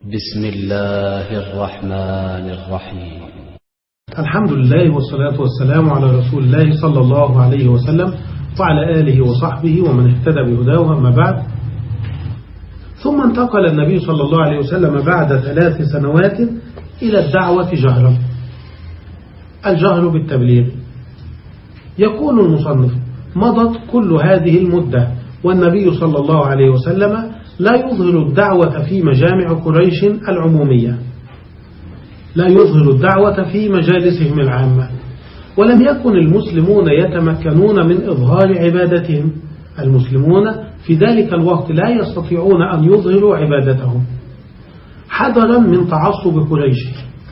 بسم الله الرحمن الرحيم. الحمد لله والصلاة والسلام على رسول الله صلى الله عليه وسلم وعلى آله وصحبه ومن اهتدى بهداه أما بعد. ثم انتقل النبي صلى الله عليه وسلم بعد ثلاث سنوات إلى الدعوة جهرا الجهر بالتبليغ. يقول المصنف مضت كل هذه المدة والنبي صلى الله عليه وسلم لا يظهر الدعوة في مجامع قريش العمومية. لا يظهر الدعوة في مجالسهم العامة. ولم يكن المسلمون يتمكنون من إظهار عبادتهم. المسلمون في ذلك الوقت لا يستطيعون أن يظهروا عبادتهم. حذرا من تعصب قريش.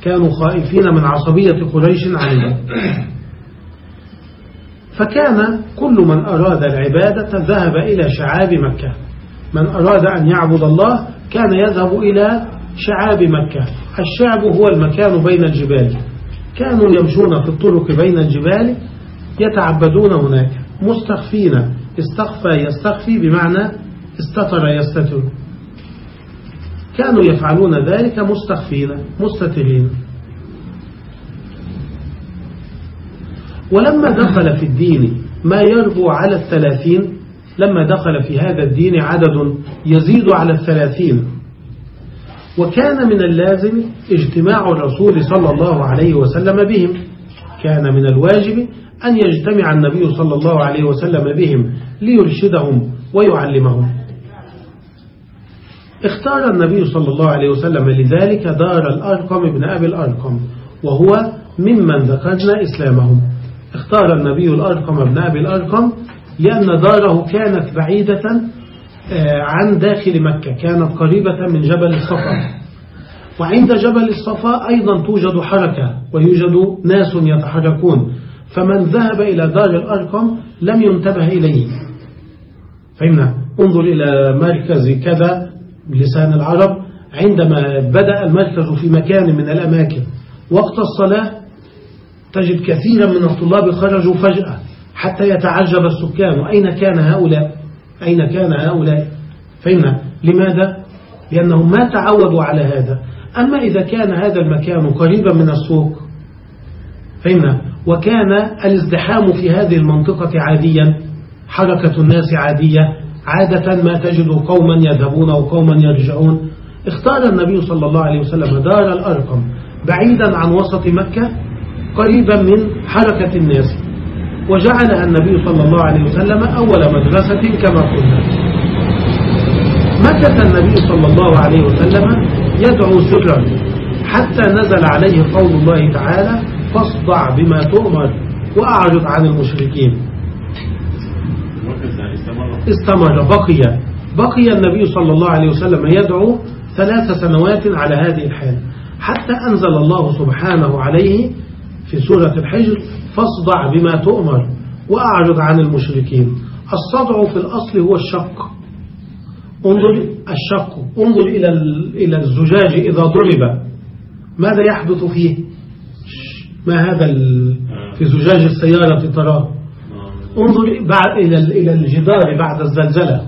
كانوا خائفين من عصبية قريش عليهم. فكان كل من أراد العبادة ذهب إلى شعاب مكة. من أراد أن يعبد الله كان يذهب إلى شعاب مكة. الشعب هو المكان بين الجبال. كانوا يمشون في الطرق بين الجبال يتعبدون هناك. مستخفين. استخفى يستخفي بمعنى استتر يستتر. كانوا يفعلون ذلك مستخفين مستترين. ولما دخل في الدين ما يربو على الثلاثين لما دخل في هذا الدين عدد يزيد على الثلاثين. وكان من اللازم اجتماع الرسول صلى الله عليه وسلم بهم. كان من الواجب أن يجتمع النبي صلى الله عليه وسلم بهم ليرشدهم ويعلمهم. اختار النبي صلى الله عليه وسلم لذلك دار الأرقم بن أبي الأرقم وهو ممن ذكرنا إسلامهم. اختار النبي الأرقم بن أبي الأرقم لأن داره كانت بعيدة عن داخل مكة. كانت قريبة من جبل الصفا. وعند جبل الصفا أيضا توجد حركة ويوجد ناس يتحركون. فمن ذهب إلى دار الأرقم لم ينتبه إليه. فهمنا؟ انظر إلى مركز كذا بلسان العرب. عندما بدأ المركز في مكان من الأماكن وقت الصلاة تجد كثيرا من الطلاب خرجوا فجأة. حتى يتعجب السكان. أين كان هؤلاء؟ أين كان هؤلاء؟ فهمنا لماذا؟ لأنهم ما تعودوا على هذا. أما إذا كان هذا المكان قريبا من السوق فهمنا وكان الازدحام في هذه المنطقة عاديا حركة الناس عادية عادة ما تجد قوما يذهبون وقوما يرجعون. اختار النبي صلى الله عليه وسلم دار الأرقم بعيدا عن وسط مكة قريبا من حركة الناس. وجعلها النبي صلى الله عليه وسلم أول مدرسة كما قلنا. مكث النبي صلى الله عليه وسلم يدعو سرا حتى نزل عليه قول الله تعالى فاصدع بما تؤمر وأعرض عن المشركين. استمر بقي. بقي النبي صلى الله عليه وسلم يدعو ثلاث سنوات على هذه الحال حتى أنزل الله سبحانه عليه في سورة الحجر فاصدع بما تؤمر وأعرض عن المشركين. الصدع في الأصل هو الشق. انظر الشق. انظر إلى إلى الزجاج إذا ضرب. ماذا يحدث فيه؟ ما هذا في زجاج السيارة تراه؟ انظر إلى إلى الجدار بعد الزلزلة.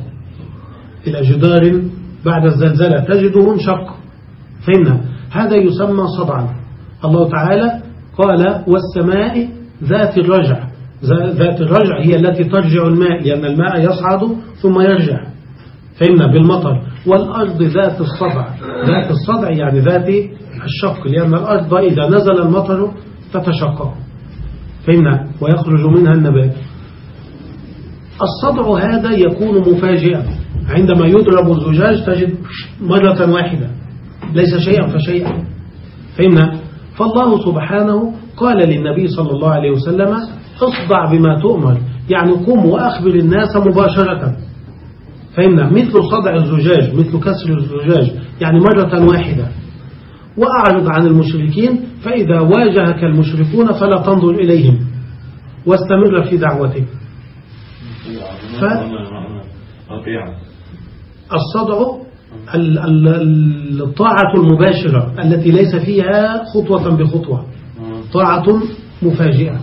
إلى جدار بعد الزلزلة. تجده انشق. فهمنا هذا يسمى صدعا. الله تعالى قال والسماء ذات الرجع. ذات الرجع هي التي ترجع الماء لأن الماء يصعد ثم يرجع. فهمنا بالمطر. والأرض ذات الصدع. ذات الصدع يعني ذات الشق لأن الأرض إذا نزل المطر تتشقق. فهمنا ويخرج منها النبات. الصدع هذا يكون مفاجئا. عندما يضرب الزجاج تجد مرة واحدة. ليس شيئا فشيئا. فهمنا فالله سبحانه قال للنبي صلى الله عليه وسلم اصدع بما تؤمر. يعني قم وأخبر الناس مباشرة. فهمنا؟ مثل صدع الزجاج مثل كسر الزجاج. يعني مرة واحدة. وأعرض عن المشركين فإذا واجهك المشركون فلا تنظر إليهم. واستمر في دعوتك. فالصدع الطاعة المباشرة التي ليس فيها خطوة بخطوة. طاعة مفاجئة.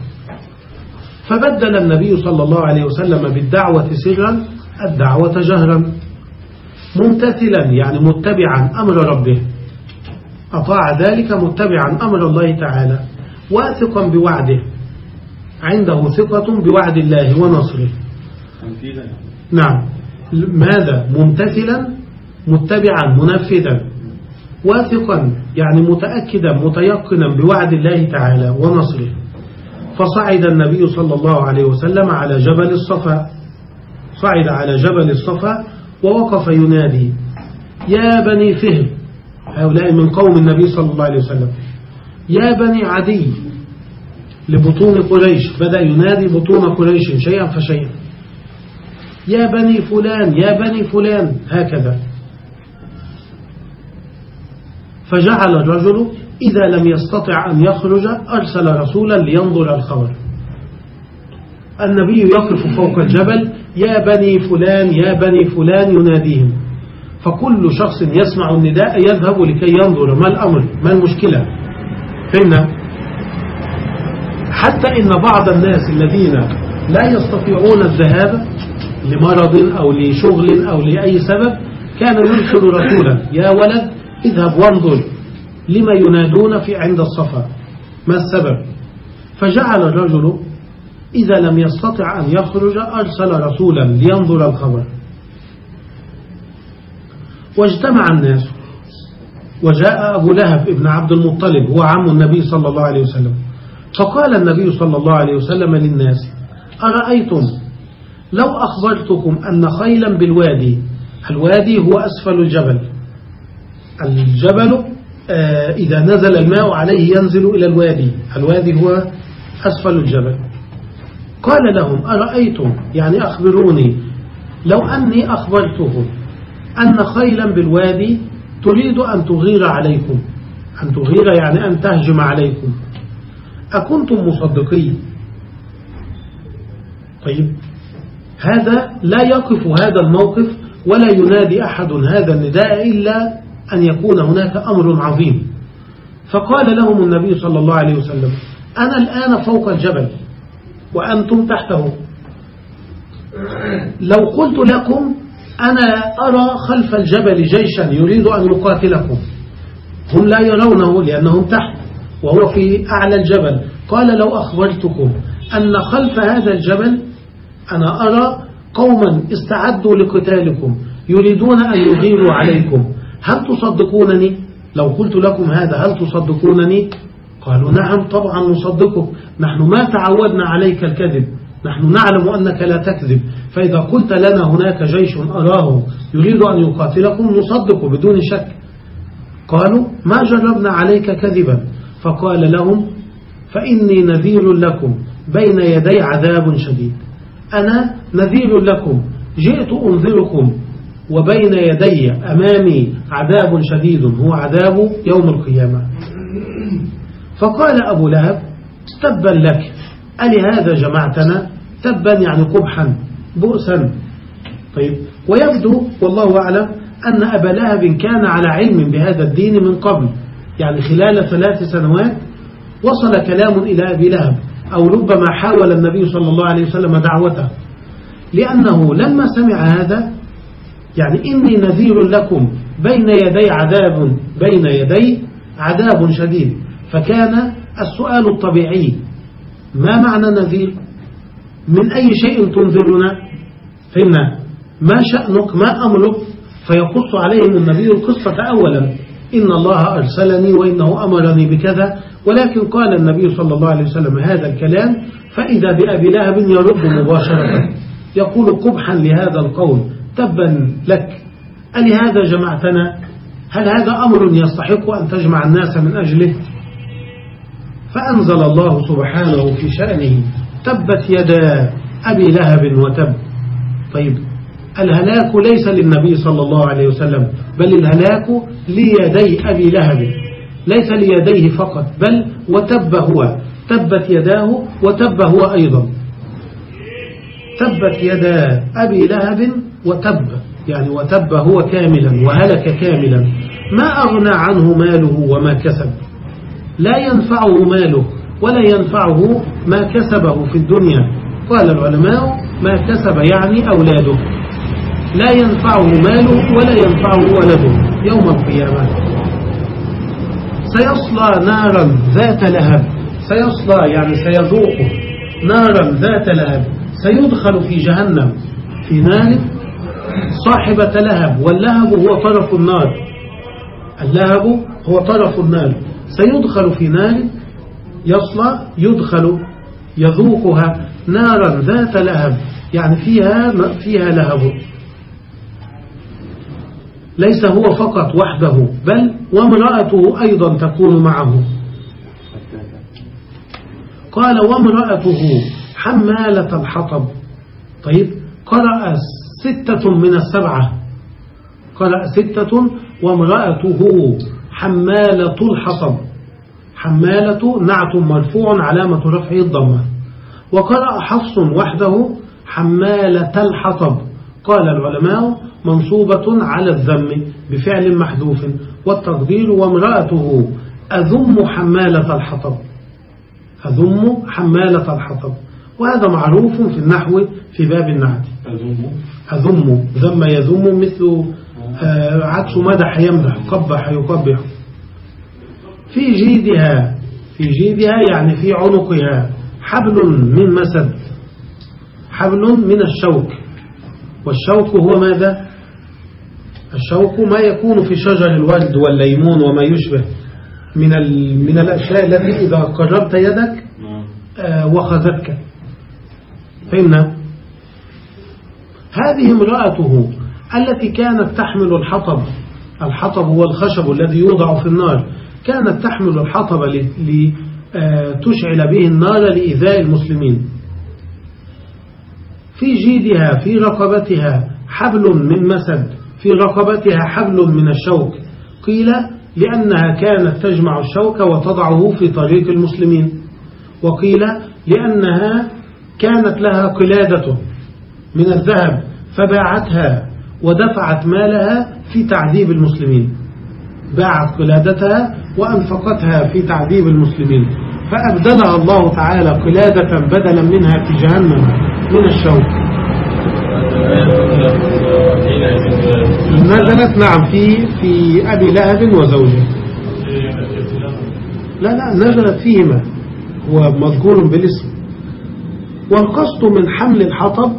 فبدل النبي صلى الله عليه وسلم بالدعوة سرا الدعوة جهرا. ممتثلا يعني متبعا أمر ربه. أطاع ذلك متبعا أمر الله تعالى. واثقا بوعده. عنده ثقة بوعد الله ونصره. نعم. ماذا؟ ممتثلا متبعا منفذا. واثقا يعني متأكدا متيقنا بوعد الله تعالى ونصره. فصعد النبي صلى الله عليه وسلم على جبل الصفا. صعد على جبل الصفا ووقف ينادي يا بني فهم! هؤلاء من قوم النبي صلى الله عليه وسلم. يا بني عدي! لبطون قريش. بدأ ينادي بطون قريش شيئا فشيئا. يا بني فلان! يا بني فلان! هكذا. فجعل الرجل إذا لم يستطع أن يخرج أرسل رسولا لينظر الخبر. النبي يقف فوق الجبل يا بني فلان يا بني فلان يناديهم. فكل شخص يسمع النداء يذهب لكي ينظر ما الأمر ما المشكلة. فهمنا حتى إن بعض الناس الذين لا يستطيعون الذهاب لمرض أو لشغل أو لأي سبب كان يرسل رسولا يا ولد اذهب وانظر لما ينادون في عند الصفا. ما السبب؟ فجعل الرجل إذا لم يستطع أن يخرج أرسل رسولا لينظر الخبر. واجتمع الناس. وجاء أبو لهب ابن عبد المطلب هو عم النبي صلى الله عليه وسلم. فقال النبي صلى الله عليه وسلم للناس أرأيتم لو أخبرتكم أن خيلا بالوادي الوادي هو أسفل الجبل. الجبل آه، إذا نزل الماء عليه ينزل إلى الوادي. الوادي هو أسفل الجبل. قال لهم أرأيتم؟ يعني أخبروني. لو أني أخبرتهم أن خيلا بالوادي تريد أن تغير عليكم. أن تغير يعني أن تهجم عليكم. أكنتم مصدقين. طيب. هذا لا يقف هذا الموقف ولا ينادي أحد هذا النداء إلا أن يكون هناك أمر عظيم. فقال لهم النبي صلى الله عليه وسلم أنا الآن فوق الجبل وأنتم تحته. لو قلت لكم أنا أرى خلف الجبل جيشا يريد أن يقاتلكم هم لا يرونه لأنهم تحت وهو في أعلى الجبل. قال لو أخبرتكم أن خلف هذا الجبل أنا أرى قوما استعدوا لقتالكم يريدون أن يغيروا عليكم. هل تصدقونني؟ لو قلت لكم هذا هل تصدقونني؟ قالوا نعم طبعا نصدقك. نحن ما تعودنا عليك الكذب. نحن نعلم أنك لا تكذب. فإذا قلت لنا هناك جيش أراه يريد أن يقاتلكم نصدق بدون شك. قالوا ما جربنا عليك كذبا. فقال لهم فإني نذير لكم بين يدي عذاب شديد. أنا نذير لكم جئت أنذركم. وبين يدي أمامي عذاب شديد هو عذاب يوم القيامة. فقال أبو لهب تبا لك ألهذا جمعتنا تبا يعني قبحا بؤسا. طيب ويبدو والله أعلم أن أبا لهب كان على علم بهذا الدين من قبل. يعني خلال ثلاث سنوات وصل كلام إلى أبي لهب أو ربما حاول النبي صلى الله عليه وسلم دعوته. لأنه لما سمع هذا يعني إني نذير لكم بين يدي عذاب بين يدي عذاب شديد. فكان السؤال الطبيعي ما معنى نذير؟ من أي شيء تنذرنا؟ فهمنا ما شأنك ما أمرك؟ فيقص عليهم النبي القصة أولا. إن الله أرسلني وإنه أمرني بكذا. ولكن قال النبي صلى الله عليه وسلم هذا الكلام فإذا بأبي لهب يرد مباشرة. يقول قبحا لهذا القول. تبا لك. ألهذا جمعتنا؟ هل هذا أمر يستحق أن تجمع الناس من أجله؟ فأنزل الله سبحانه في شأنه تبت يدا أبي لهب وتب. طيب الهلاك ليس للنبي صلى الله عليه وسلم بل الهلاك ليدي أبي لهب. ليس ليديه فقط بل وتب هو. تبت يداه وتب هو أيضا. تبت يدا أبي لهب وتب يعني وتب هو كاملا وهلك كاملا. ما أغنى عنه ماله وما كسب. لا ينفعه ماله ولا ينفعه ما كسبه في الدنيا. قال العلماء ما كسب يعني أولاده. لا ينفعه ماله ولا ينفعه ولده يوم القيامة. سيصلى نارا ذات لهب. سيصلى يعني سيذوق نارا ذات لهب. سيدخل في جهنم. في نار صاحبة لهب واللهب هو طرف النار. اللهب هو طرف النار. سيدخل في نار يصلى يدخل يذوقها نارا ذات لهب. يعني فيها فيها لهب. ليس هو فقط وحده بل وامرأته أيضا تكون معه. قال وامرأته حمالة الحطب. طيب قرأ ستة من السبعة. قرأ ستة وامرأته حمالة الحطب حمالة نعت مرفوع علامة رفعه الضمة. وقرأ حفص وحده حمالة الحطب قال العلماء منصوبة على الذم بفعل محذوف. والتقدير وامرأته أذم حمالة الحطب. أذم حمالة الحطب. وهذا معروف في النحو في باب النعت أذم. ذم يذم مثل آه، عكس مدح يمدح قبح يقبح. في جيدها في جيدها يعني في عنقها. حبل من مسد. حبل من الشوك. والشوك هو ماذا؟ الشوك ما يكون في شجر الورد والليمون وما يشبه. من من الأشياء التي إذا قربت يدك آه، وخذتك. فهمنا هذه امرأته التي كانت تحمل الحطب الحطب هو الخشب الذي يوضع في النار كانت تحمل الحطب لتشعل آه، به النار لإيذاء المسلمين. في جيدها في رقبتها حبل من مسد في رقبتها حبل من الشوك. قيل لأنها كانت تجمع الشوك وتضعه في طريق المسلمين. وقيل لأنها كانت لها قلادة من الذهب فباعتها ودفعت مالها في تعذيب المسلمين. باعت قلادتها وأنفقتها في تعذيب المسلمين. فأبدلها الله تعالى قلادة بدلا منها في جهنم من الشوك. نزلت نعم في في أبي لهب وزوجه. لا لا نزلت فيهما. هو مذكور بالاسم. والقصد من حمل الحطب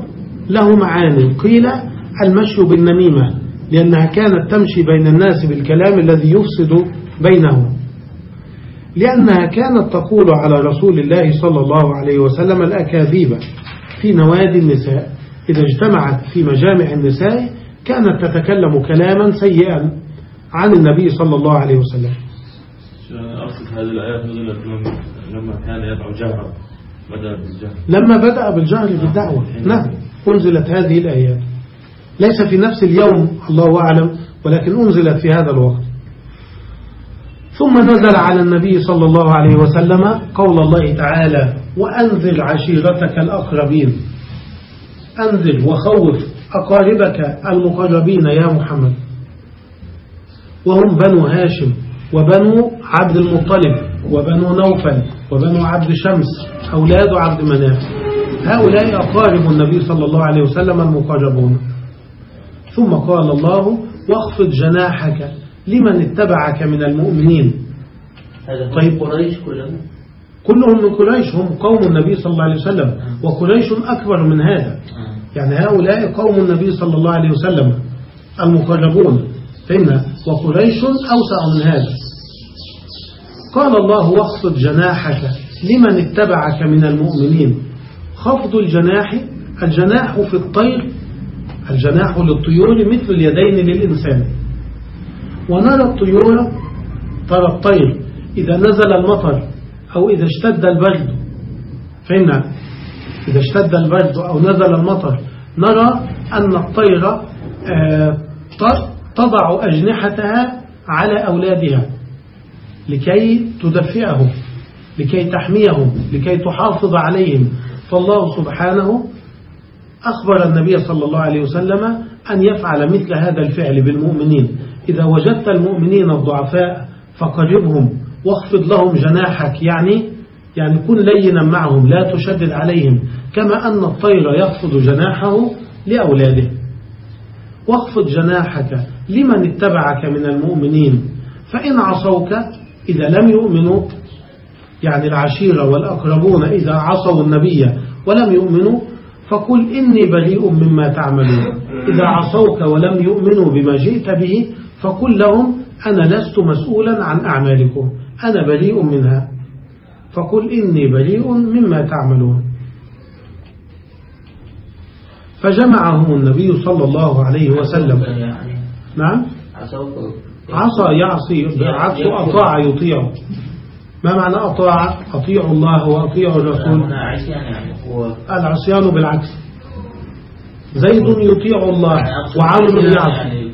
له معاني. قيل المشي بالنميمة لأنها كانت تمشي بين الناس بالكلام الذي يفسد بينهم. لأنها كانت تقول على رسول الله صلى الله عليه وسلم الأكاذيب في نوادي النساء. إذا اجتمعت في مجامع النساء كانت تتكلم كلاما سيئا عن النبي صلى الله عليه وسلم. أقصد هذه الآيات لما كان يدعو بالجهر لما بدأ بالجهر بالدعوة. نعم أنزلت هذه الآيات. ليس في نفس اليوم الله أعلم ولكن أنزلت في هذا الوقت. ثم نزل على النبي صلى الله عليه وسلم قول الله تعالى وأنزل عشيرتك الأقربين. أنزل وخوف أقاربك المقربين يا محمد. وهم بنو هاشم وبنو عبد المطلب وبنو نوفل وبنو عبد شمس أولاد عبد مناف. هؤلاء أقارب النبي صلى الله عليه وسلم المقربون. ثم قال الله واخفض جناحك لمن اتبعك من المؤمنين. طيب. قريش كلهم. كلهم من قريش هم قوم النبي صلى الله عليه وسلم. وقريش أكبر من هذا. يعني هؤلاء قوم النبي صلى الله عليه وسلم المقربون. فإن وقريش أوسع من هذا. قال الله واخفض جناحك لمن اتبعك من المؤمنين؟ خفض الجناح الجناح في الطير الجناح للطيور مثل اليدين للإنسان. ونرى الطيور ترى الطير إذا نزل المطر أو إذا اشتد البرد. فإن إذا اشتد البرد أو نزل المطر نرى أن الطير آه، تضع أجنحتها على أولادها لكي تدفئهم. لكي تحميهم لكي تحافظ عليهم. فالله سبحانه أخبر النبي صلى الله عليه وسلم أن يفعل مثل هذا الفعل بالمؤمنين. إذا وجدت المؤمنين الضعفاء فقربهم واخفض لهم جناحك يعني يعني كن لينا معهم لا تشدد عليهم. كما أن الطير يخفض جناحه لأولاده. واخفض جناحك لمن اتبعك من المؤمنين. فإن عصوك إذا لم يؤمنوا يعني العشيرة والأقربون إذا عصوا النبي ولم يؤمنوا فقل إني بريء مما تعملون. إذا عصوك ولم يؤمنوا بما جئت به فقل لهم أنا لست مسؤولا عن أعمالكم أنا بريء منها. فقل إني بريء مما تعملون. فجمعهم النبي صلى الله عليه وسلم. نعم؟ عصى يعصي عكس أطاع يطيع. ما معنى أطاع؟ أطيع الله وأطيع الرسول. يعني. العصيان بالعكس. زيد يطيع الله يعني عصيان يعصي يعني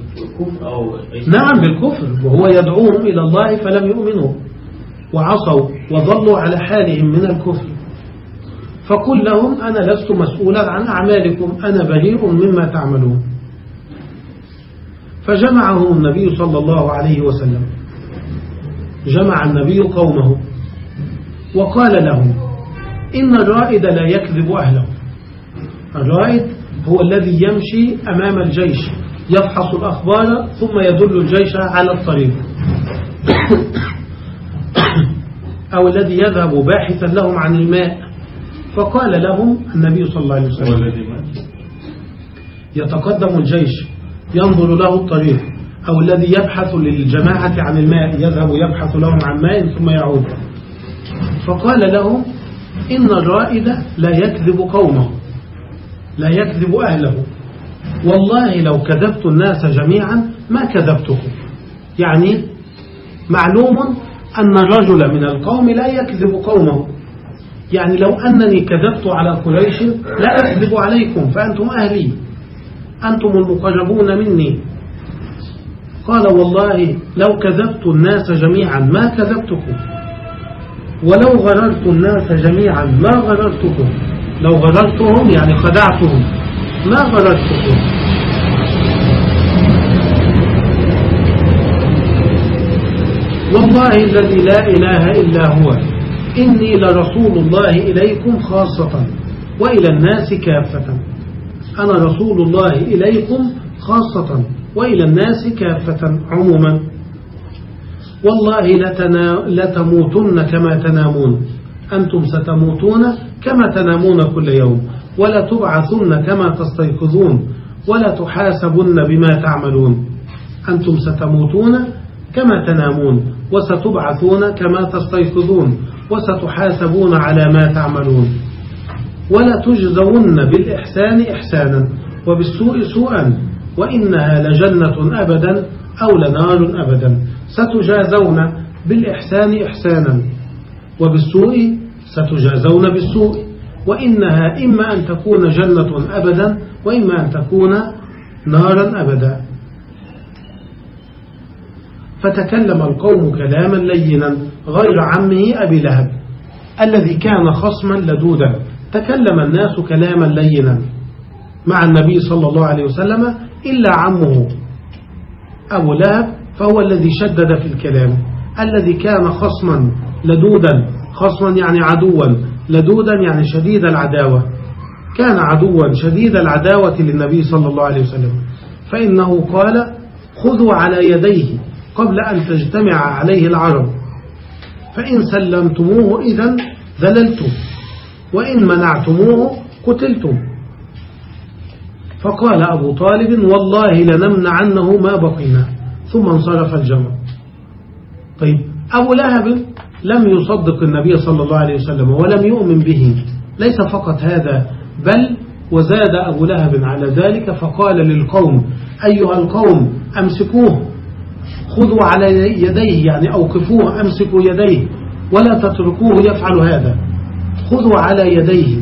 نعم بالكفر. وهو يدعوهم إلى الله فلم يؤمنوا وعصوا وظلوا على حالهم من الكفر. فقل لهم أنا لست مسؤولا عن أعمالكم أنا بريء مما تعملون. فجمعهم النبي صلى الله عليه وسلم. جمع النبي قومه وقال لهم إن الرائد لا يكذب أهله. الرائد هو الذي يمشي أمام الجيش يفحص الأخبار ثم يدل الجيش على الطريق. أو الذي يذهب باحثا لهم عن الماء. فقال لهم النبي صلى الله عليه وسلم يتقدم الجيش ينظر له الطريق. أو الذي يبحث للجماعة عن الماء يذهب يبحث لهم عن ماء ثم يعود. فقال لهم إن الرائد لا يكذب قومه لا يكذب أهله. والله لو كذبت الناس جميعا ما كذبتكم. يعني معلوم أن الرجل من القوم لا يكذب قومه. يعني لو أنني كذبت على قريش لا أكذب عليكم فأنتم أهلي. أنتم المقربون مني. قال والله لو كذبت الناس جميعا ما كذبتكم. ولو غررت الناس جميعا ما غررتكم. لو غررتهم يعني خدعتهم. ما غررتكم. والله الذي لا إله إلا هو. إني لرسول الله إليكم خاصة. وإلى الناس كافة. أنا رسول الله إليكم خاصة. وإلى الناس كافة عموما. والله لتنا لتموتن كما تنامون. أنتم ستموتون كما تنامون كل يوم. ولا تبعثن كما تستيقظون. ولا تحاسبن بما تعملون. أنتم ستموتون كما تنامون. وستبعثون كما تستيقظون. وستحاسبون على ما تعملون. ولا تجزون بالإحسان إحسانا. وبالسوء سوءا. وإنها لجنة أبدا أو لنار أبدا. ستجازون بالإحسان إحسانا وبالسوء ستجازون بالسوء. وإنها إما أن تكون جنة أبدا وإما أن تكون نارا أبدا. فتكلم القوم كلاما لينا غير عمه أبي لهب الذي كان خصما لدودا تكلم الناس كلاما لينا مع النبي صلى الله عليه وسلم إلا عمه أبو لهب فهو الذي شدد في الكلام الذي كان خصما لدودا. خصما يعني عدوا لدودا يعني شديد العداوة. كان عدوا شديد العداوة للنبي صلى الله عليه وسلم. فإنه قال خذوا على يديه قبل أن تجتمع عليه العرب. فإن سلمتموه إذا ذللتم وإن منعتموه قتلتم. فقال أبو طالب والله لنمنعنه ما بقينا ثم انصرف الجمع. طيب أبو لهب لم يصدق النبي صلى الله عليه وسلم ولم يؤمن به. ليس فقط هذا بل وزاد أبو لهب على ذلك فقال للقوم أيها القوم أمسكوه خذوا على يديه يعني أوقفوه أمسكوا يديه ولا تتركوه يفعل هذا خذوا على يديه.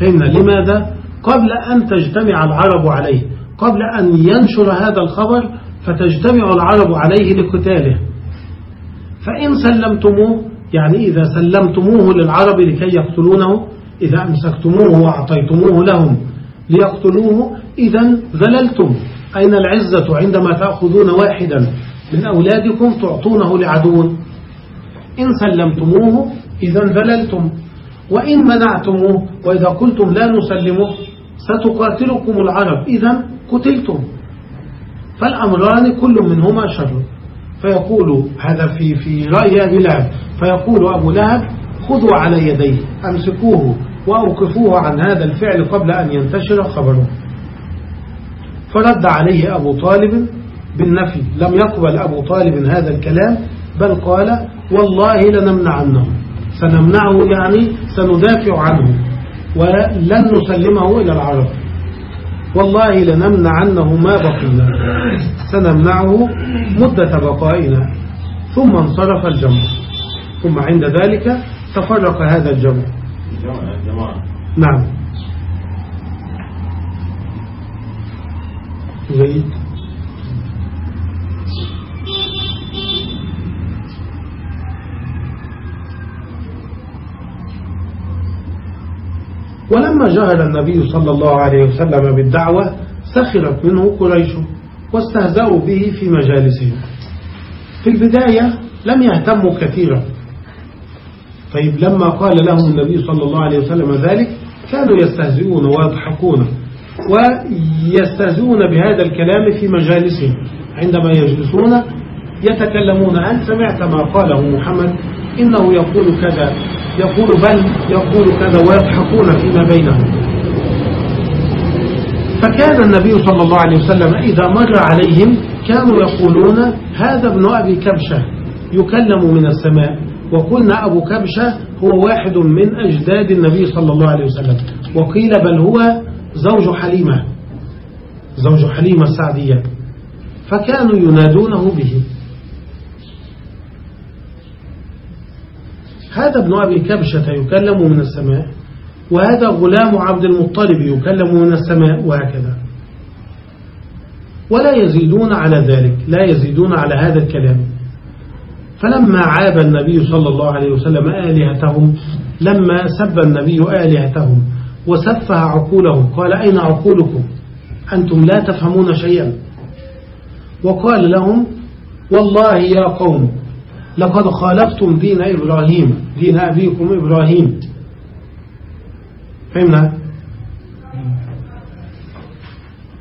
فهمنا لماذا؟ قبل أن تجتمع العرب عليه قبل أن ينشر هذا الخبر فتجتمع العرب عليه لقتاله. فإن سلمتموه يعني إذا سلمتموه للعرب لكي يقتلونه إذا أمسكتموه وأعطيتموه لهم ليقتلوه إذا ذللتم. أين العزة عندما تأخذون واحدا من أولادكم تعطونه لعدو؟ إن سلمتموه إذا ذللتم. وإن منعتموه وإذا قلتم لا نسلمه ستقاتلكم العرب إذا قتلتم. فالأمران كل منهما شر. فيقول هذا في في رأي أبي لهب. فيقول أبو لهب خذوا على يديه أمسكوه وأوقفوه عن هذا الفعل قبل أن ينتشر خبره. فرد عليه أبو طالب بالنفي. لم يقبل أبو طالب هذا الكلام بل قال والله لنمنعنه. سنمنعه يعني سندافع عنه. ولن نسلمه إلى العرب. والله لنمنعنه ما بقينا. سنمنعه مدة بقائنا. ثم انصرف الجمع. ثم عند ذلك تفرق هذا الجمع. نعم. زيد. ولما جهر النبي صلى الله عليه وسلم بالدعوة سخرت منه قريش واستهزأوا به في مجالسهم. في البداية لم يهتموا كثيرا. طيب لما قال لهم النبي صلى الله عليه وسلم ذلك كانوا يستهزئون ويضحكون ويستهزئون بهذا الكلام في مجالسهم. عندما يجلسون يتكلمون هل سمعت ما قاله محمد؟ إنه يقول كذا. يقول بل يقول كذا ويضحكون فيما بينهم. فكان النبي صلى الله عليه وسلم إذا مر عليهم كانوا يقولون هذا ابن أبي كبشة يكلم من السماء. وقلنا أبو كبشة هو واحد من أجداد النبي صلى الله عليه وسلم. وقيل بل هو زوج حليمة. زوج حليمة السعدية. فكانوا ينادونه به. هذا ابن أبي كبشة يكلم من السماء وهذا غلام عبد المطلب يكلم من السماء وهكذا. ولا يزيدون على ذلك لا يزيدون على هذا الكلام. فلما عاب النبي صلى الله عليه وسلم آلهتهم لما سب النبي آلهتهم وسفه عقولهم قال أين عقولكم؟ أنتم لا تفهمون شيئا. وقال لهم والله يا قوم لقد خالفتم دين إبراهيم. دين أبيكم إبراهيم. فهمنا؟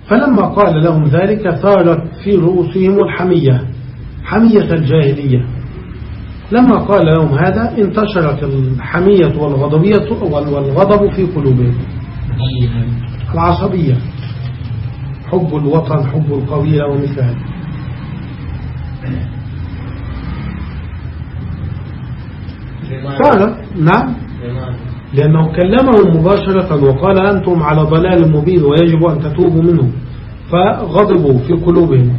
فلما قال لهم ذلك ثارت في رؤوسهم الحمية حمية الجاهلية. لما قال لهم هذا انتشرت الحمية والغضبية والغضب في قلوبهم. العصبية. حب الوطن حب القبيلة ومثل هذا قال نعم. لأنه كلمهم مباشرة وقال أنتم على ضلال مبين ويجب أن تتوبوا منه. فغضبوا في قلوبهم.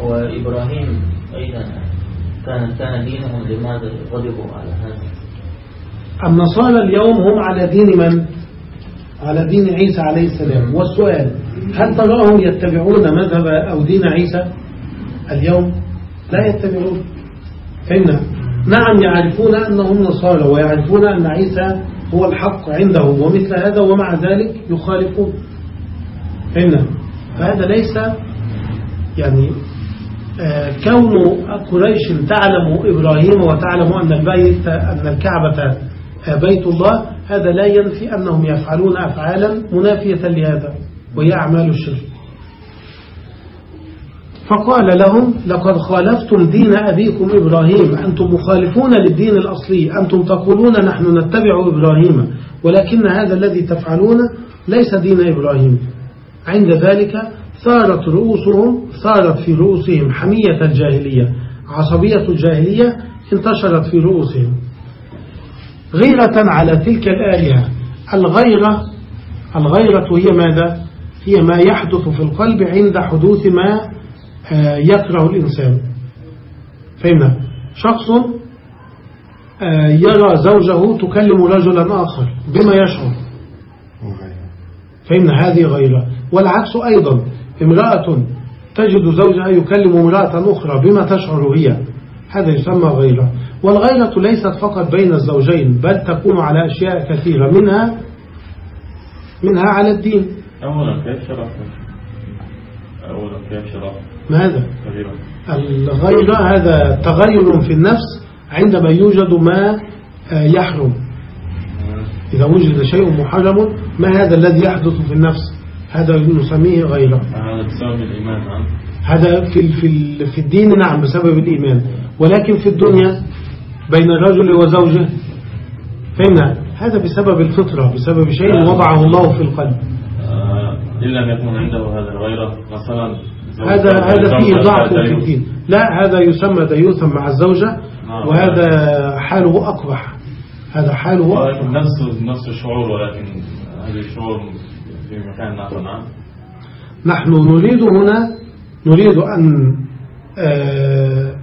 وإبراهيم أيضا كان كان دينهم؟ لماذا غضبوا على هذا؟ النصارى اليوم هم على دين من؟ على دين عيسى عليه السلام. والسؤال هل تراهم يتبعون مذهب أو دين عيسى اليوم؟ لا يتبعون. فإن نعم يعرفون أنهم نصارى ويعرفون أن عيسى هو الحق عندهم ومثل هذا ومع ذلك يخالفون. فإن فهذا ليس يعني آه، كون قريش تعلم إبراهيم وتعلم أن البيت أن الكعبة آه، بيت الله هذا لا ينفي أنهم يفعلون أفعالا منافية لهذا وهي أعمال الشرك. فقال لهم لقد خالفتم دين أبيكم إبراهيم. أنتم مخالفون للدين الأصلي. أنتم تقولون نحن نتبع إبراهيم. ولكن هذا الذي تفعلون ليس دين إبراهيم. عند ذلك ثارت رؤوسهم ثارت في رؤوسهم حمية الجاهلية. عصبية الجاهلية انتشرت في رؤوسهم. غيرة على تلك الآلهة. الغيرة الغيرة هي ماذا؟ هي ما يحدث في القلب عند حدوث ما يكره الإنسان. فهمنا؟ شخص آه، يرى زوجه تكلم رجلا آخر بما يشعر. فهمنا؟ هذه غيرة. والعكس أيضا. امرأة تجد زوجها يكلم امرأة أخرى بما تشعر هي. هذا يسمى غيرة. والغيرة ليست فقط بين الزوجين بل تكون على أشياء كثيرة. منها منها على الدين. أولا كيف شرف أولا كيف شرف ماذا؟ الغيرة هذا تغير في النفس عندما يوجد ما آه، يحرم. إذا وجد شيء محرم ما هذا الذي يحدث في النفس؟ هذا نسميه غيرة هذا بسبب الإيمان هذا في في في الدين نعم بسبب الإيمان. ولكن في الدنيا بين الرجل وزوجه فهمنا هذا بسبب الفطرة بسبب شيء وضعه الله في القلب. آه، إن لم يكن عنده هذا الغيرة مثلا هذا هذا فيه ضعف في. الدين لا هذا يسمى ديوثا مع الزوجة نعم. وهذا حاله أقبح هذا حاله نفس نفس الشعور ولكن هذا الشعور في مكان آخر نعم نحن نريد هنا نريد أن آه،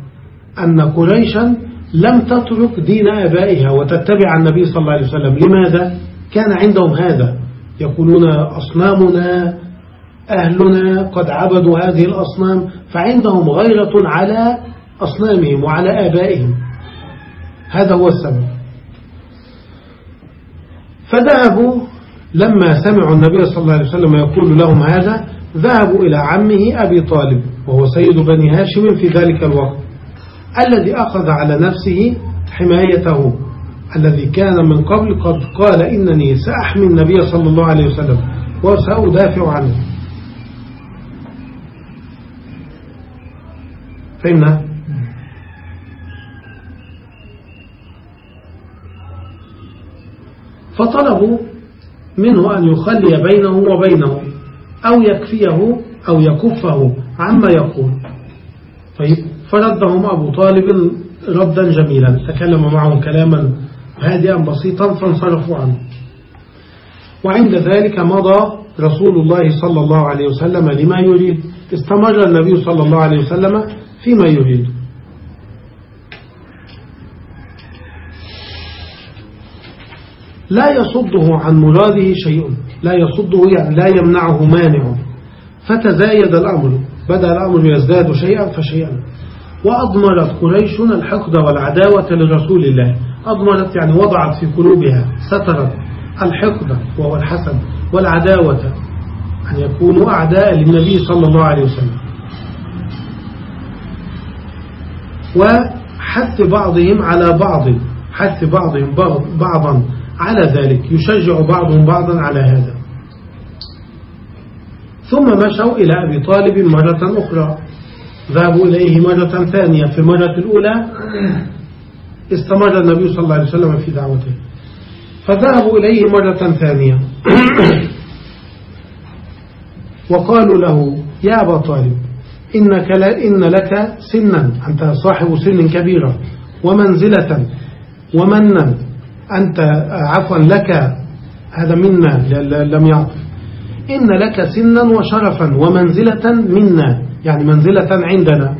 أن قريشا لم تترك دين آبائها وتتبع النبي صلى الله عليه وسلم لماذا؟ كان عندهم هذا يقولون أصنامنا أهلنا قد عبدوا هذه الأصنام فعندهم غيرة على أصنامهم وعلى آبائهم. هذا هو السبب. فذهبوا لما سمعوا النبي صلى الله عليه وسلم يقول لهم هذا ذهبوا إلى عمه أبي طالب وهو سيد بني هاشم في ذلك الوقت الذي أخذ على نفسه حمايته الذي كان من قبل قد قال إنني سأحمي النبي صلى الله عليه وسلم وسأدافع عنه. فهمنا فطلبوا منه أن يخلي بينه وبينه أو يكفيه أو يكفه عما يقول. طيب فردهم أبو طالب ردا جميلا تكلم معهم كلاما هادئا بسيطا فانصرفوا عنه. وعند ذلك مضى رسول الله صلى الله عليه وسلم لما يريد. استمر النبي صلى الله عليه وسلم فيما يريد. لا يصده عن مراده شيء. لا يصده يعني لا يمنعه مانع. فتزايد الأمر. بدأ الأمر يزداد شيئا فشيئا. وأضمرت قريش الحقد والعداوة لرسول الله. أضمرت يعني وضعت في قلوبها. سترت الحقد وهو الحسد والعداوة. أن يكونوا أعداء للنبي صلى الله عليه وسلم. وحث بعضهم على بعض حث بعضهم بعضا على ذلك يشجع بعضهم بعضا على هذا. ثم مشوا إلى أبي طالب مرة أخرى ذهبوا إليه مرة ثانية. في المرة الأولى استمر النبي صلى الله عليه وسلم في دعوته. فذهبوا إليه مرة ثانية. وقالوا له يا أبا طالب إنك إن لك سنا أنت صاحب سن كبيرة ومنزلة ومنا أنت عفوا لك هذا منا لم يعطف إن لك سنا وشرفا ومنزلة منا يعني منزلة عندنا.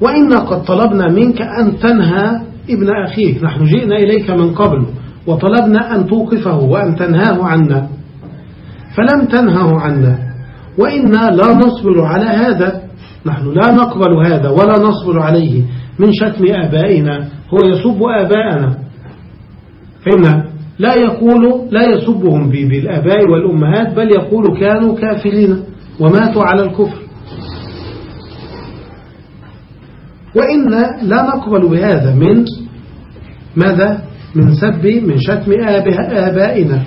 وإنا قد طلبنا منك أن تنهى ابن أخيك. نحن جئنا إليك من قبل وطلبنا أن توقفه وأن تنهاه عنا. فلم تنهه عنا. وإنا لا نصبر على هذا. نحن لا نقبل هذا ولا نصبر عليه من شتم آبائنا. هو يسب آباءنا. فهمنا لا يقول لا يسبهم بالآباء والأمهات بل يقول كانوا كافرين وماتوا على الكفر. وإنا لا نقبل بهذا من ماذا؟ من سب من شتم آبائنا.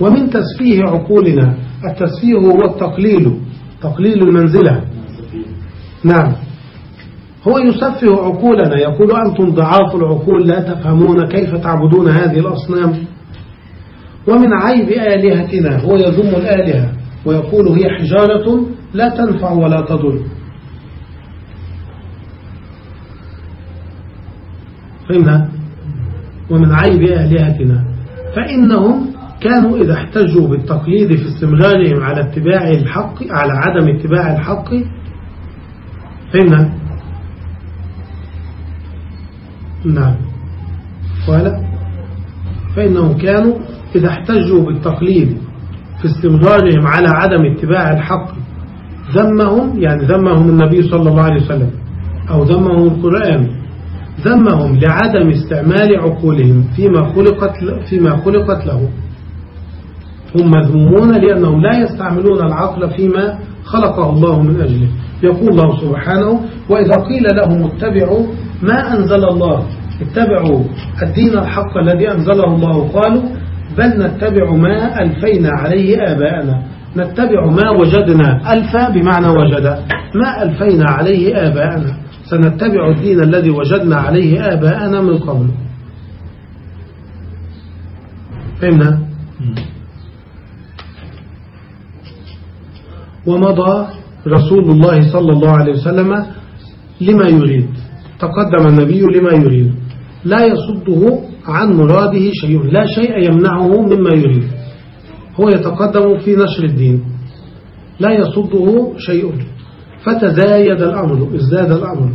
ومن تسفيه عقولنا. التسفيه هو التقليل تقليل المنزلة. نعم. هو يسفه عقولنا يقول أنتم ضعاف العقول لا تفهمون كيف تعبدون هذه الأصنام. ومن عيب آلهتنا هو يذم الآلهة ويقول هي حجارة لا تنفع ولا تضر. فهمنا؟ ومن عيب آلهتنا فإنهم كانوا إذا احتجوا بالتقليد في استمرارهم على اتباع الحق على عدم اتباع الحق فهمنا نعم. قال فإنهم كانوا إذا احتجوا بالتقليد في استمرارهم على عدم اتباع الحق ذمهم يعني ذمهم النبي صلى الله عليه وسلم أو ذمهم القرآن ذمهم لعدم استعمال عقولهم فيما خلقت فيما خلقت له. هم مذمومون لأنهم لا يستعملون العقل فيما خلقه الله من أجله. يقول الله سبحانه وإذا قيل لهم اتبعوا ما أنزل الله اتبعوا الدين الحق الذي أنزله الله قالوا بل نتبع ما ألفينا عليه آباءنا. نتبع ما وجدنا. ألف بمعنى وجد. ما ألفينا عليه آباءنا. سنتبع الدين الذي وجدنا عليه آباءنا من قبل. فهمنا؟ ومضى رسول الله صلى الله عليه وسلم لما يريد. تقدم النبي لما يريد. لا يصده عن مراده شيء. لا شيء يمنعه مما يريد. هو يتقدم في نشر الدين. لا يصده شيء. فتزايد الأمر ازداد الأمر.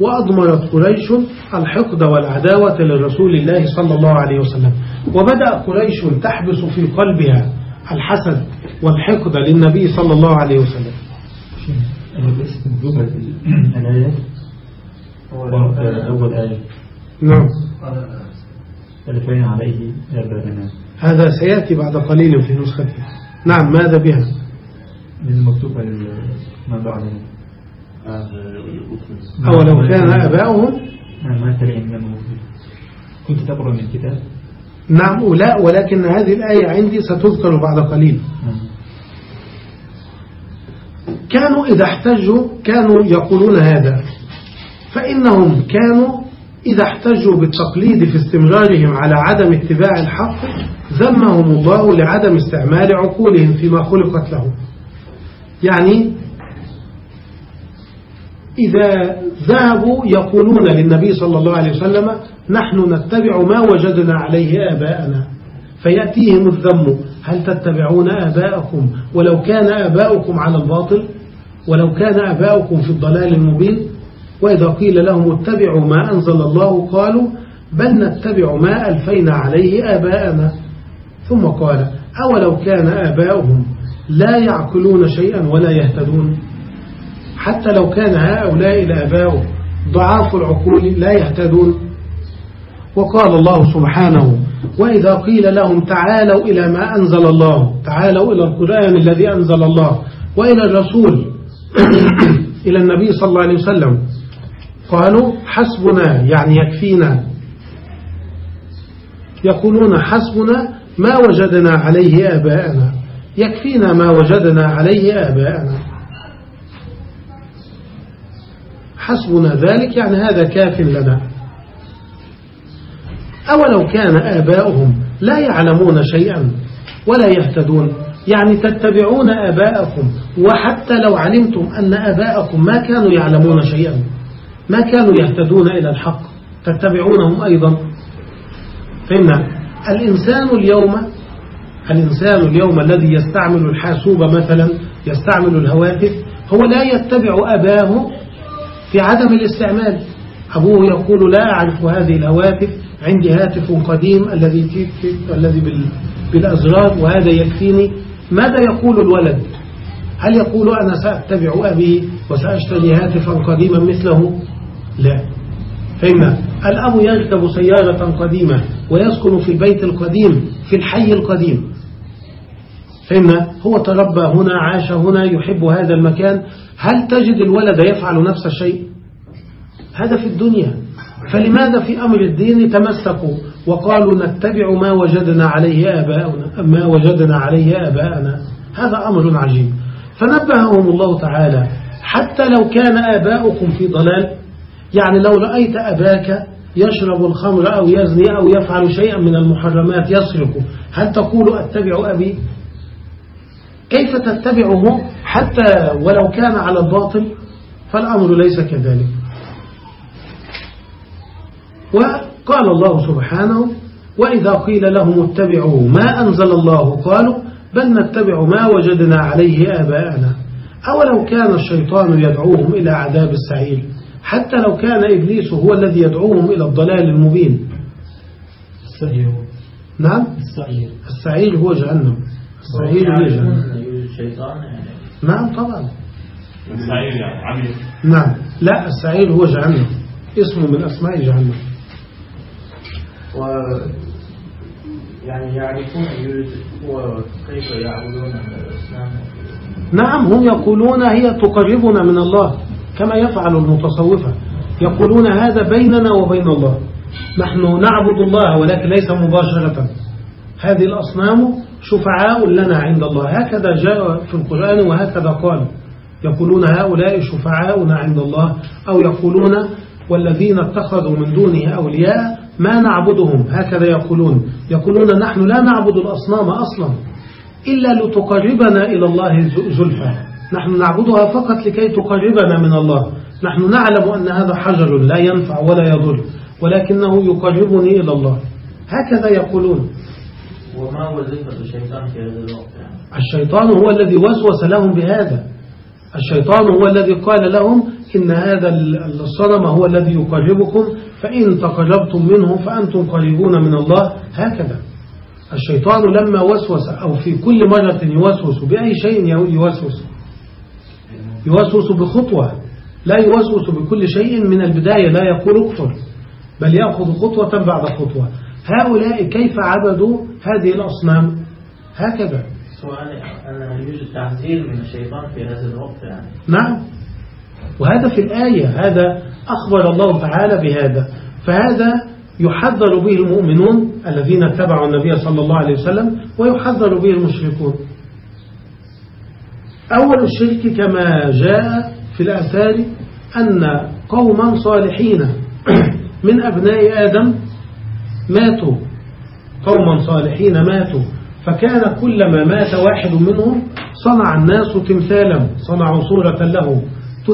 وأضمرت قريش الحقد والعداوة لرسول الله صلى الله عليه وسلم. وبدأ قريش تحبس في قلبها الحسد. والحقد للنبي صلى الله عليه وسلم. الآية أول آية نعم. ألفين عليه هذا سيأتي بعد قليل في نسخته. نعم ماذا بها؟ من ما بعدها أولو كان آباؤهم؟ ما كنت تقرأ من الكتاب نعم لا ولكن هذه الآية عندي ستذكر بعد قليل. كانوا إذا احتجوا كانوا يقولون هذا. فإنهم كانوا إذا احتجوا بالتقليد في استمرارهم على عدم اتباع الحق ذمهم الله لعدم استعمال عقولهم فيما خلقت له يعني إذا ذهبوا يقولون للنبي صلى الله عليه وسلم نحن نتبع ما وجدنا عليه آباءنا. فيأتيهم الذم. هل تتبعون آباءكم؟ ولو كان آباؤكم على الباطل ولو كان آباؤكم في الضلال المبين وإذا قيل لهم اتبعوا ما أنزل الله قالوا بل نتبع ما ألفينا عليه آباءنا. ثم قال أولو كان آباؤهم لا يعقلون شيئا ولا يهتدون. حتى لو كان هؤلاء الآباء ضعاف العقول لا يهتدون. وقال الله سبحانه وإذا قيل لهم تعالوا إلى ما أنزل الله تعالوا إلى القرآن الذي أنزل الله وإلى الرسول إلى النبي صلى الله عليه وسلم. قالوا حسبنا يعني يكفينا. يقولون حسبنا ما وجدنا عليه آباءنا. يكفينا ما وجدنا عليه آباءنا. حسبنا ذلك يعني هذا كاف لنا. أولو كان آباؤهم لا يعلمون شيئا ولا يهتدون. يعني تتبعون آباءكم وحتى لو علمتم أن آباءكم ما كانوا يعلمون شيئا ما كانوا يهتدون إلى الحق. تتبعونهم أيضا. فهمنا الإنسان اليوم الإنسان اليوم الذي يستعمل الحاسوب مثلا يستعمل الهواتف هو لا يتبع أباه في عدم الاستعمال. أبوه يقول لا أعرف هذه الهواتف عندي هاتف قديم الذي الذي بالأزرار وهذا يكفيني. ماذا يقول الولد؟ هل يقول أنا سأتبع أبي وسأشتري هاتفا قديما مثله؟ لا. فهمنا الأب يركب سيارة قديمة ويسكن في البيت القديم في الحي القديم. فهمنا هو تربى هنا عاش هنا يحب هذا المكان. هل تجد الولد يفعل نفس الشيء؟ هذا في الدنيا. فلماذا في أمر الدين تمسكوا وقالوا نتبع ما وجدنا عليه آباؤنا ما وجدنا عليه آباءنا؟ هذا أمر عجيب. فنبههم الله تعالى حتى لو كان آباؤكم في ضلال يعني لو رأيت أباك يشرب الخمر أو يزني أو يفعل شيئا من المحرمات يسرق هل تقول أتبع أبي؟ كيف تتبعه حتى ولو كان على الباطل؟ فالأمر ليس كذلك. وقال الله سبحانه وإذا قيل لهم اتبعوا ما أنزل الله قالوا بل نتبع ما وجدنا عليه آباءنا. أولو كان الشيطان يدعوهم إلى عذاب السعير حتى لو كان إبليس هو الذي يدعوهم إلى الضلال المبين. السعير. نعم؟ السعير. السعير هو جهنم. السعير هو جهنم. الشيطان يعني. نعم طبعا. السعير يعني عميق. نعم. لا السعير هو جهنم. اسمه من أسماء جهنم. و يعني يعرفون وكيف يعبدون الأصنام نعم هم يقولون هي تقربنا من الله كما يفعل المتصوفة. يقولون هذا بيننا وبين الله. نحن نعبد الله ولكن ليس مباشرة. هذه الأصنام شفعاء لنا عند الله. هكذا جاء في القرآن وهكذا قال. يقولون هؤلاء شفعاؤنا عند الله أو يقولون والذين اتخذوا من دونه أولياء ما نعبدهم؟ هكذا يقولون. يقولون نحن لا نعبد الأصنام أصلا إلا لتقربنا إلى الله زلفى. نحن نعبدها فقط لكي تقربنا من الله. نحن نعلم أن هذا حجر لا ينفع ولا يضر ولكنه يقربني إلى الله. هكذا يقولون. وما وظيفة الشيطان في هذا الوقت؟ الشيطان هو الذي وسوس لهم بهذا. الشيطان هو الذي قال لهم إن هذا الصنم هو الذي يقربكم فإن تقربتم منه فأنتم قريبون من الله. هكذا. الشيطان لما وسوس أو في كل مرة يوسوس بأي شيء يوسوس يوسوس بخطوة لا يوسوس بكل شيء من البداية لا يقول اكفر بل يأخذ خطوة بعد خطوة. هؤلاء كيف عبدوا هذه الأصنام؟ هكذا. سؤال يوجد تعزير من الشيطان في هذا الوقت يعني. نعم. وهذا في الآية هذا أخبر الله تعالى بهذا. فهذا يحذر به المؤمنون الذين اتبعوا النبي صلى الله عليه وسلم ويحذر به المشركون. أول الشرك كما جاء في الآثار أن قوما صالحين من أبناء آدم ماتوا. قوما صالحين ماتوا. فكان كلما مات واحد منهم صنع الناس تمثالا صنعوا صورة له.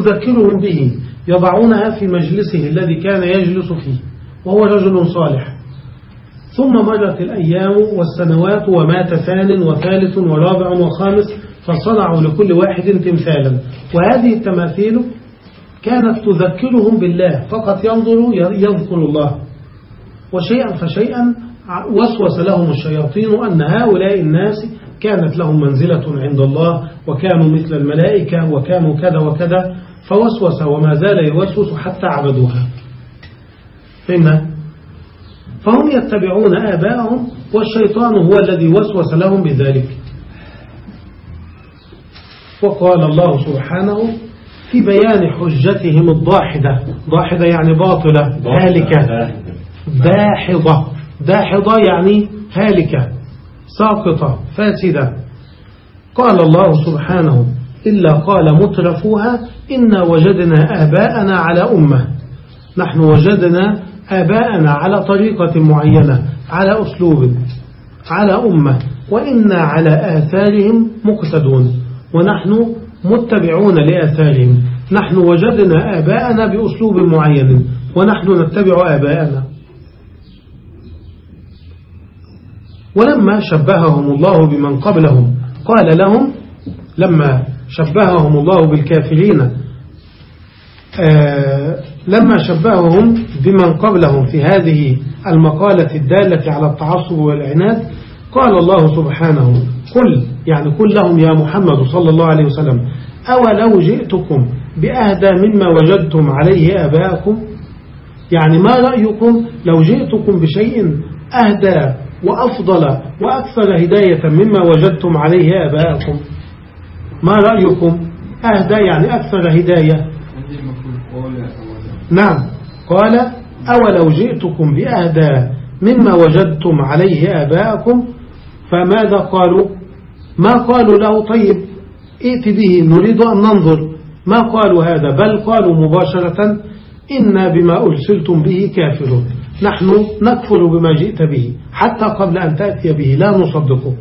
تذكرهم به يضعونها في مجلسه الذي كان يجلس فيه وهو رجل صالح. ثم مرت الأيام والسنوات ومات ثان وثالث ورابع وخامس فصنعوا لكل واحد تمثالا. وهذه التماثيل كانت تذكرهم بالله فقط ينظروا يذكر الله. وشيئا فشيئا وسوس لهم الشياطين أن هؤلاء الناس كانت لهم منزلة عند الله وكانوا مثل الملائكة وكانوا كذا وكذا. فوسوس وما زال يوسوس حتى عبدوها. فهمنا؟ فهم يتبعون آباءهم والشيطان هو الذي وسوس لهم بذلك. وقال الله سبحانه في بيان حجتهم الضاحدة. ضاحدة يعني باطلة هالكة. داحضة داحضة يعني هالكة ساقطة فاسدة. قال الله سبحانه إلا قال مترفوها إنا وجدنا آباءنا على أمة. نحن وجدنا آباءنا على طريقة معينة على أسلوب على أمة. وإنا على آثارهم مقتدون. ونحن متبعون لآثارهم. نحن وجدنا آباءنا بأسلوب معين. ونحن نتبع آباءنا. ولما شبههم الله بمن قبلهم قال لهم لما شبههم الله بالكافرين. آه لما شبههم بمن قبلهم في هذه المقالة الدالة على التعصب والعناد قال الله سبحانه قل يعني قل لهم يا محمد صلى الله عليه وسلم أولو جئتكم بأهدى مما وجدتم عليه آباءكم؟ يعني ما رأيكم لو جئتكم بشيء أهدى وأفضل وأكثر هداية مما وجدتم عليه آباءكم؟ ما رأيكم؟ أهدى يعني أكثر هداية. نعم. قال أولو جئتكم بأهدى مما وجدتم عليه آباءكم فماذا قالوا؟ ما قالوا له؟ طيب ائت به نريد أن ننظر. ما قالوا هذا؟ بل قالوا مباشرة إنا بما أرسلتم به كافرون. نحن نكفر بما جئت به حتى قبل أن تأتي به لا نصدقه.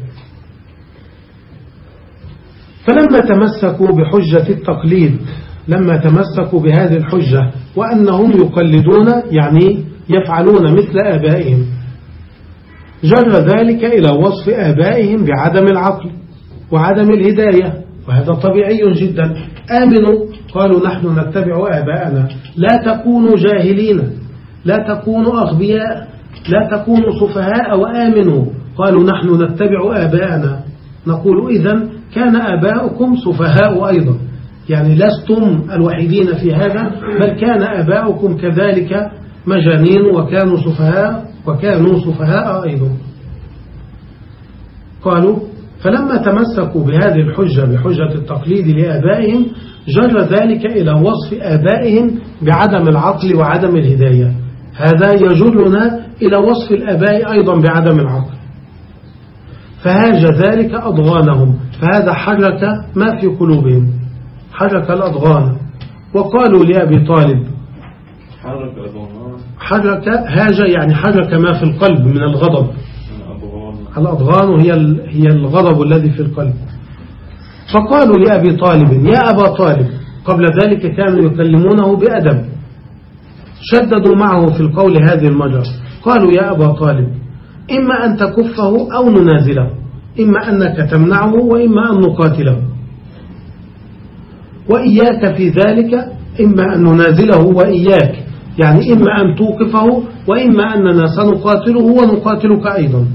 فلما تمسكوا بحجة التقليد لما تمسكوا بهذه الحجة وأنهم يقلدون يعني يفعلون مثل آبائهم. جر ذلك إلى وصف آبائهم بعدم العقل وعدم الهداية وهذا طبيعي جدا. آمنوا قالوا نحن نتبع آباءنا. لا تكونوا جاهلين لا تكونوا أغبياء لا تكونوا صفهاء وآمنوا. قالوا نحن نتبع آباءنا. نقول إذا كان آباؤكم صفهاء أيضا. يعني لستم الوحيدين في هذا بل كان آباؤكم كذلك مجانين وكانوا صفهاء وكانوا صفهاء أيضا. قالوا فلما تمسكوا بهذه الحجة بحجة التقليد لآبائهم جر ذلك إلى وصف آبائهم بعدم العقل وعدم الهداية. هذا يجرنا إلى وصف الآباء أيضا بعدم العقل. فهاج ذلك أضغانهم. فهذا حرك ما في قلوبهم. حرك الأضغان. وقالوا لأبي طالب حرك أضغان حرك هاج يعني حرك ما في القلب من الغضب. أضغان الأضغان هي هي الغضب الذي في القلب. فقالوا لأبي طالب يا أبا طالب قبل ذلك كانوا يكلمونه بأدب. شددوا معه في القول هذه المرة. قالوا يا أبا طالب إما أن تكفه أو ننازله إما أنك تمنعه وإما أن نقاتله. وإياك في ذلك إما أن ننازله وإياك. يعني إما أن توقفه وإما أننا سنقاتله ونقاتلك أيضا.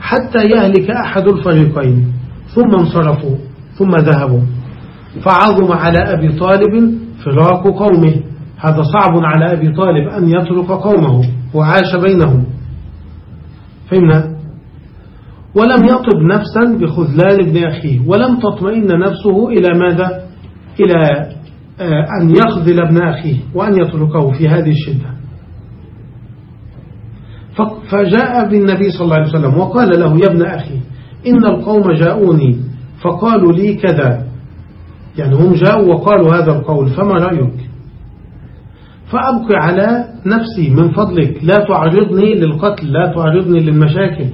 حتى يهلك أحد الفريقين. ثم انصرفوا ثم ذهبوا. فعظم على أبي طالب فراق قومه. هذا صعب على أبي طالب أن يترك قومه وعاش بينهم. فهمنا؟ ولم يطب نفسا بخذلان ابن أخيه ولم تطمئن نفسه إلى ماذا؟ إلى آه، أن يخذل ابن أخيه وأن يتركه في هذه الشدة. فجاء بالنبي صلى الله عليه وسلم وقال له يا ابن أخي إن القوم جاءوني فقالوا لي كذا. يعني هم جاءوا وقالوا هذا القول فما رأيك؟ فأبقي على نفسي من فضلك. لا تعرضني للقتل لا تعرضني للمشاكل.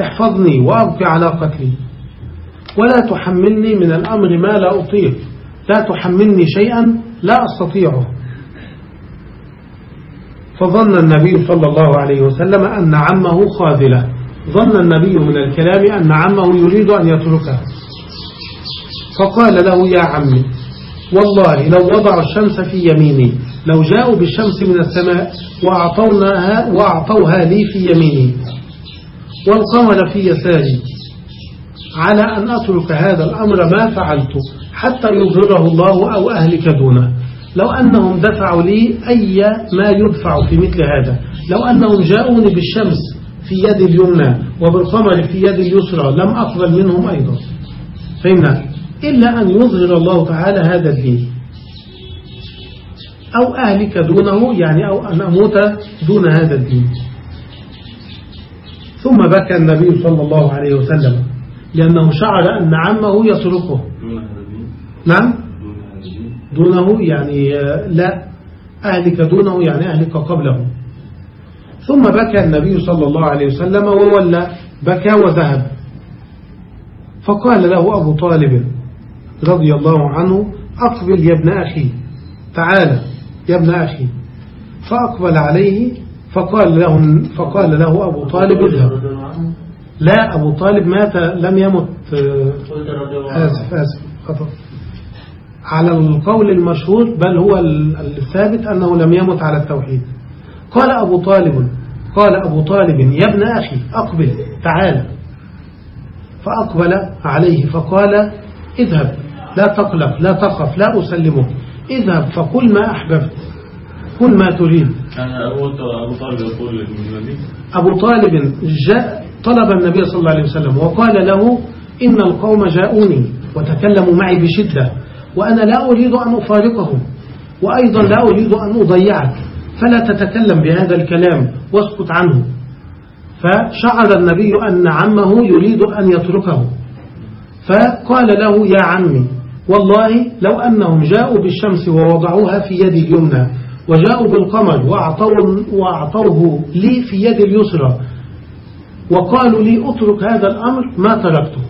احفظني وأبقي على قتلي. ولا تحملني من الأمر ما لا أطيق. لا تحملني شيئا لا أستطيعه. فظن النبي صلى الله عليه وسلم أن عمه خاذله. ظن النبي من الكلام أن عمه يريد أن يتركه. فقال له يا عمي والله لو وضعوا الشمس في يميني لو جاءوا بالشمس من السماء وأعطوناها وأعطوها لي في يميني والقمر في يساري على أن أترك هذا الأمر ما فعلته حتى يظهره الله أو أهلك دونه. لو أنهم دفعوا لي أي ما يدفع في مثل هذا. لو أنهم جاءوني بالشمس في يد اليمنى وبالقمر في يد اليسرى لم أقبل منهم أيضا. فهمنا؟ إلا أن يظهر الله تعالى هذا الدين. أو أهلك دونه يعني أو أن أموت دون هذا الدين. ثم بكى النبي صلى الله عليه وسلم لأنه شعر أن عمه يتركه نعم؟ دونه يعني لا أهلك دونه يعني أهلك قبله. ثم بكى النبي صلى الله عليه وسلم وولى بكى وذهب. فقال له أبو طالب رضي الله عنه أقبل يا ابن أخي تعال. يا ابن أخي فأقبل عليه فقال له, فقال له أبو طالب اذهب. لا أبو طالب مات لم يمت. آسف آسف خطأ. على القول المشهور بل هو ال- الثابت أنه لم يمت على التوحيد. قال أبو طالب قال أبو طالب يا ابن أخي أقبل تعال. فأقبل عليه فقال اذهب لا تقلق لا تخف لا أسلمك. اذهب فقل ما أحببت قل ما تريد. كان أبو أبو طالب يقول للنبي أبو طالب جاء طلب النبي صلى الله عليه وسلم وقال له إن القوم جاءوني وتكلموا معي بشدة وأنا لا أريد أن أفارقهم وأيضا لا أريد أن أضيعك فلا تتكلم بهذا الكلام واسكت عنه. فشعر النبي أن عمه يريد أن يتركه. فقال له يا عمي والله لو أنهم جاءوا بالشمس ووضعوها في يدي اليمنى وجاءوا بالقمر وأعطوه, لي في يد اليسرى وقالوا لي اترك هذا الأمر ما تركته.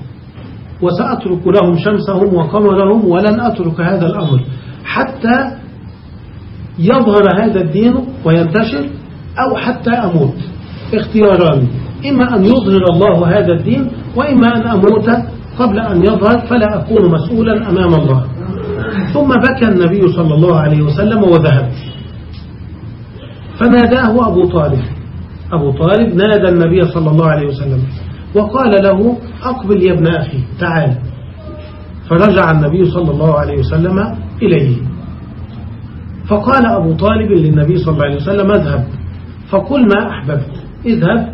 وسأترك لهم شمسهم وقمرهم ولن أترك هذا الأمر. حتى يظهر هذا الدين وينتشر أو حتى أموت. اختياران إما أن يظهر الله هذا الدين وإما أن أموت قبل أن يظهر فلا أكون مسؤولا أمام الله. ثم بكى النبي صلى الله عليه وسلم وذهب. فناداه أبو طالب. أبو طالب نادى النبي صلى الله عليه وسلم. وقال له أقبل يا ابن أخي تعال. فرجع النبي صلى الله عليه وسلم إليه. فقال أبو طالب للنبي صلى الله عليه وسلم اذهب. فقل ما أحببت اذهب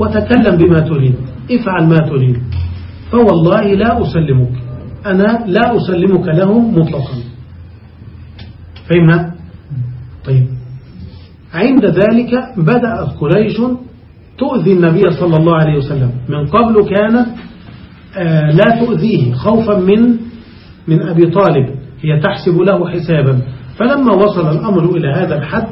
وتكلم بما تريد افعل ما تريد. فوالله لا أسلمك. أنا لا أسلمك له مطلقا. فهمنا؟ طيب. عند ذلك بدأت قريش تؤذي النبي صلى الله عليه وسلم. من قبل كانت آه، لا تؤذيه خوفا من من أبي طالب. هي تحسب له حسابا. فلما وصل الأمر إلى هذا الحد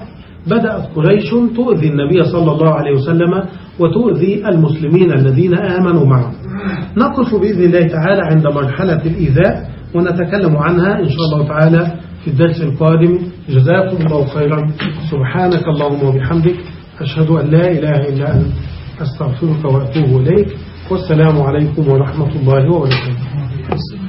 بدأت قريش تؤذي النبي صلى الله عليه وسلم وتؤذي المسلمين الذين آمنوا معه. نقف بإذن الله تعالى عند مرحلة الإيذاء ونتكلم عنها إن شاء الله تعالى في الدرس القادم. جزاكم الله خيرا. سبحانك اللهم وبحمدك. أشهد أن لا إله إلا أنت. أستغفرك وأتوب إليك. والسلام عليكم ورحمة الله وبركاته.